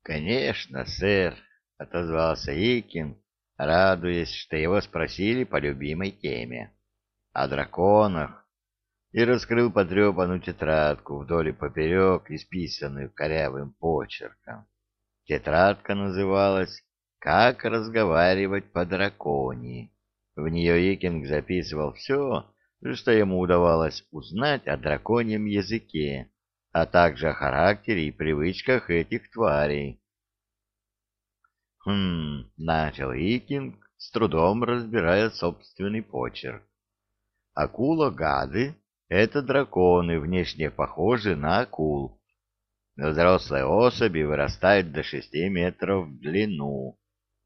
— Конечно, сэр, — отозвался Икин, радуясь, что его спросили по любимой теме — о драконах, и раскрыл потрепанную тетрадку вдоль и поперек, исписанную корявым почерком. Тетрадка называлась «Как разговаривать по драконии». В нее Икинг записывал все, что ему удавалось узнать о драконьем языке, а также о характере и привычках этих тварей. «Хм...» — начал Икинг, с трудом разбирая собственный почерк. «Акула-гады — это драконы, внешне похожи на акул. Взрослые особи вырастают до шести метров в длину.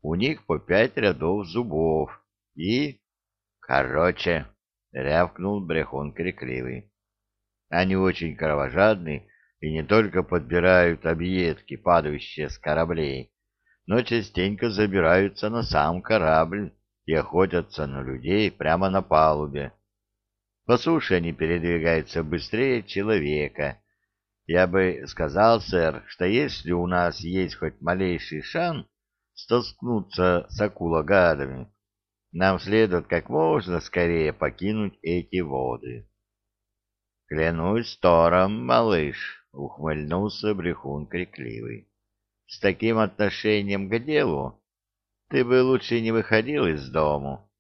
У них по пять рядов зубов и... Короче, рявкнул брехун крикливый. Они очень кровожадны и не только подбирают объедки, падающие с кораблей, но частенько забираются на сам корабль и охотятся на людей прямо на палубе. По суше они передвигаются быстрее человека. Я бы сказал, сэр, что если у нас есть хоть малейший шанс столкнуться с акулагадами, нам следует как можно скорее покинуть эти воды. — Клянусь Тором, малыш, — ухмыльнулся брехун крикливый. — С таким отношением к делу ты бы лучше не выходил из дому.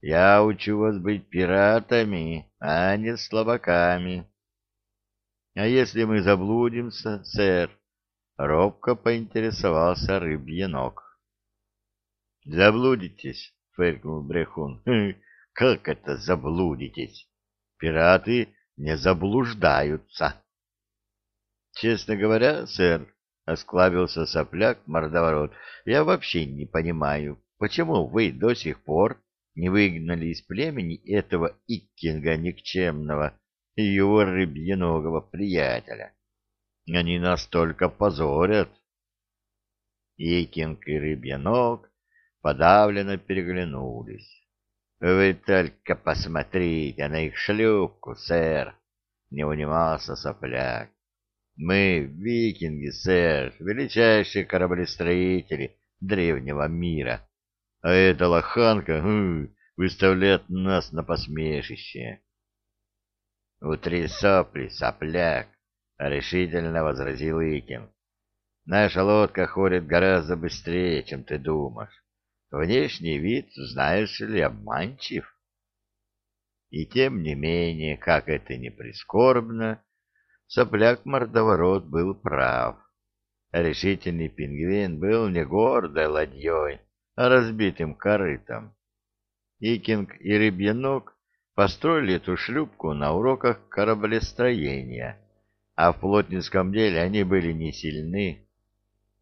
Я учу вас быть пиратами, а не слабаками. — А если мы заблудимся, сэр? — робко поинтересовался рыбьенок. — Заблудитесь, — фыркнул Брехун. — Как это заблудитесь? Пираты не заблуждаются. — Честно говоря, сэр, — осклабился сопляк мордоворот, — я вообще не понимаю, почему вы до сих пор не выгнали из племени этого Иккинга никчемного и его рыбьеногого приятеля. Они настолько позорят. Икинг и рыбьеног подавленно переглянулись. — Вы только посмотрите на их шлюпку, сэр! — не унимался сопляк. — Мы, викинги, сэр, величайшие кораблестроители древнего мира, а эта лоханка хм, выставляет нас на посмешище. — Утри сопли, сопляк! — решительно возразил Икин. — Наша лодка ходит гораздо быстрее, чем ты думаешь. Внешний вид, знаешь ли, обманчив. И тем не менее, как это ни прискорбно, сопляк-мордоворот был прав. Решительный пингвин был не гордой ладьей, а разбитым корытом. Икинг и Рыбьянок построили эту шлюпку на уроках кораблестроения, а в плотницком деле они были не сильны.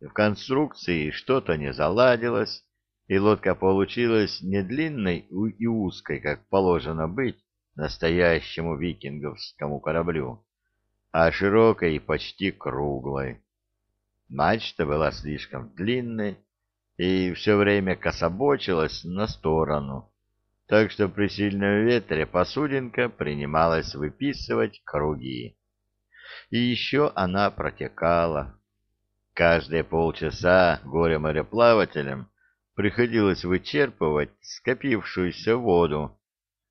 В конструкции что-то не заладилось, и лодка получилась не длинной и узкой, как положено быть настоящему викинговскому кораблю, а широкой и почти круглой. Мачта была слишком длинной и все время кособочилась на сторону, так что при сильном ветре посудинка принималась выписывать круги. И еще она протекала. Каждые полчаса горе-мореплавателям приходилось вычерпывать скопившуюся воду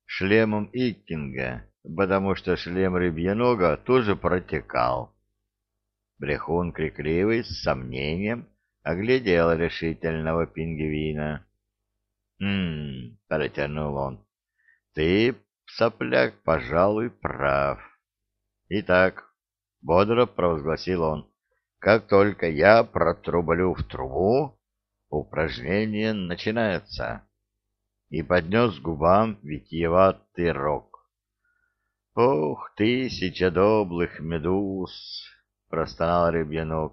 шлемом Иккинга, потому что шлем рыбьенога тоже протекал. Брехун крикливый с сомнением оглядел решительного пингвина. «Хм...» — протянул он. «Ты, сопляк, пожалуй, прав. Итак, — бодро провозгласил он, — как только я протрублю в трубу, Упражнение начинается. И поднес губам витиеватый рог. «Ох, тысяча доблых медуз!» — простонал рыбьянок.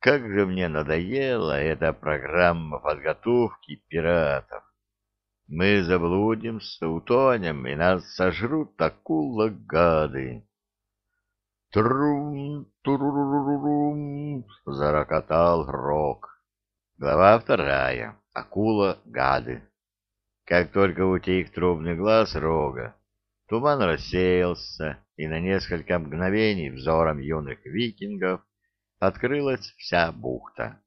«Как же мне надоела эта программа подготовки пиратов! Мы заблудимся, утонем, и нас сожрут акула-гады!» «Трум, турурурум!» — зарокотал рог. Глава вторая. Акула-гады. Как только утих трубный глаз рога, туман рассеялся, и на несколько мгновений взором юных викингов открылась вся бухта.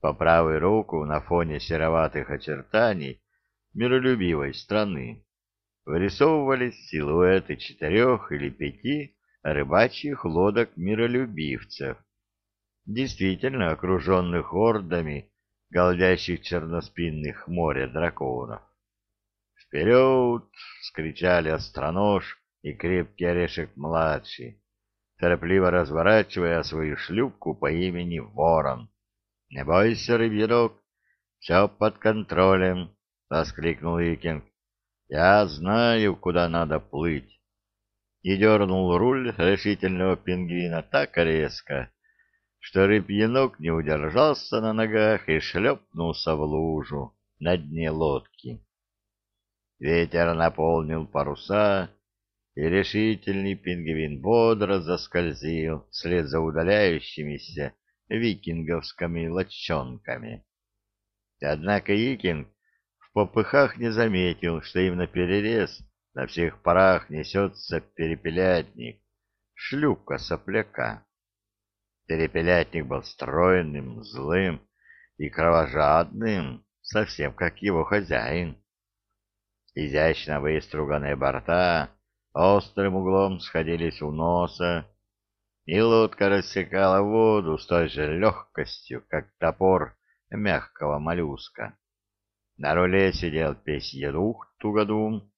По правой руку на фоне сероватых очертаний миролюбивой страны вырисовывались силуэты четырех или пяти рыбачьих лодок-миролюбивцев, действительно окруженных ордами голдящих черноспинных моря драконов. «Вперед!» — скричали остронож и крепкий орешек-младший, торопливо разворачивая свою шлюпку по имени Ворон. — Не бойся, рыбьедок, все под контролем, — воскликнул Икинг. — Я знаю, куда надо плыть. И дернул руль решительного пингвина так резко, что рыбьенок не удержался на ногах и шлепнулся в лужу на дне лодки. Ветер наполнил паруса, и решительный пингвин бодро заскользил вслед за удаляющимися викинговскими лодчонками. Однако Икинг в попыхах не заметил, что им наперерез на всех парах несется перепелятник, шлюпка сопляка. Перепелятник был стройным, злым и кровожадным, совсем как его хозяин. Изящно выструганные борта острым углом сходились у носа, и лодка рассекала воду с той же легкостью, как топор мягкого моллюска. На руле сидел песьедух Тугодум,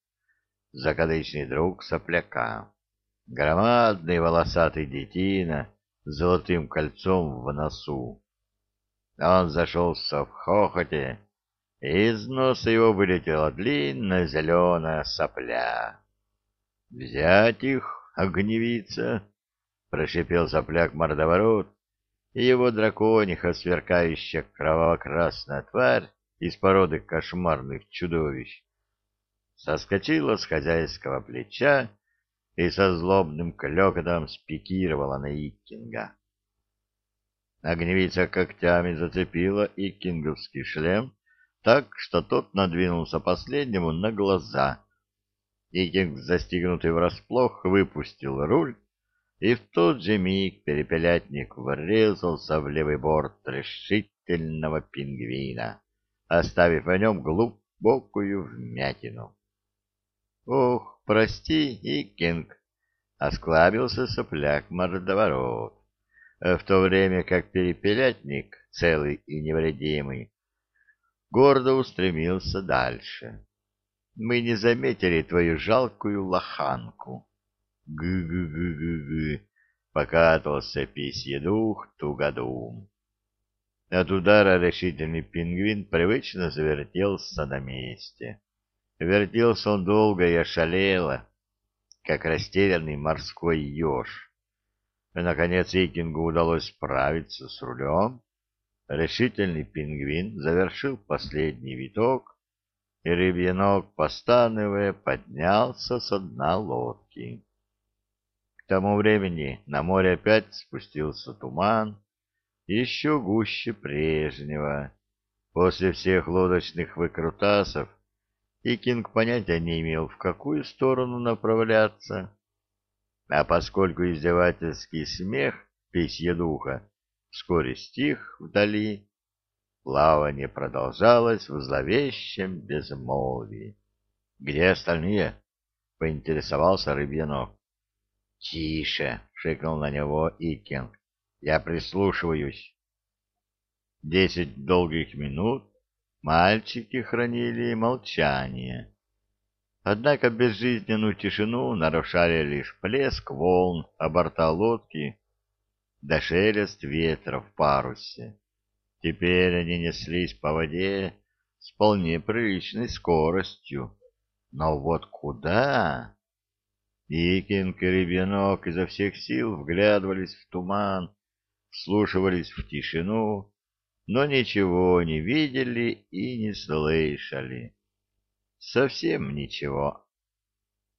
закадычный друг сопляка, громадный волосатый детина золотым кольцом в носу. Он зашелся в хохоте, и из носа его вылетела длинная зеленая сопля. «Взять их, огневица!» — прошипел сопляк мордоворот, и его дракониха, сверкающая кроваво-красная тварь из породы кошмарных чудовищ, соскочила с хозяйского плеча и со злобным клёкотом спикировала на Иккинга. Огневица когтями зацепила Иккинговский шлем так, что тот надвинулся последнему на глаза. Иккинг, застигнутый врасплох, выпустил руль и в тот же миг перепелятник врезался в левый борт решительного пингвина, оставив в нем глубокую вмятину. «Ох, прости, Икинг!» — осклабился сопляк мордоворот, в то время как перепелятник, целый и невредимый, гордо устремился дальше. «Мы не заметили твою жалкую лоханку». Гы-гы-гы-гы-гы, покатывался письедух тугодум. От удара решительный пингвин привычно завертелся на месте. Вертелся он долго и ошалело, как растерянный морской еж. Наконец Икингу удалось справиться с рулем. Решительный пингвин завершил последний виток, и рыбьенок, постановая, поднялся с дна лодки. К тому времени на море опять спустился туман, еще гуще прежнего. После всех лодочных выкрутасов и Кинг понятия не имел, в какую сторону направляться. А поскольку издевательский смех духа вскоре стих вдали, плавание продолжалось в зловещем безмолвии. — Где остальные? — поинтересовался Рыбьянов. — Тише! — шикнул на него Икинг. — Я прислушиваюсь. Десять долгих минут мальчики хранили молчание. Однако безжизненную тишину нарушали лишь плеск волн о борта лодки да шелест ветра в парусе. Теперь они неслись по воде с вполне приличной скоростью. Но вот куда? Икинг и Ребенок изо всех сил вглядывались в туман, вслушивались в тишину, но ничего не видели и не слышали. Совсем ничего.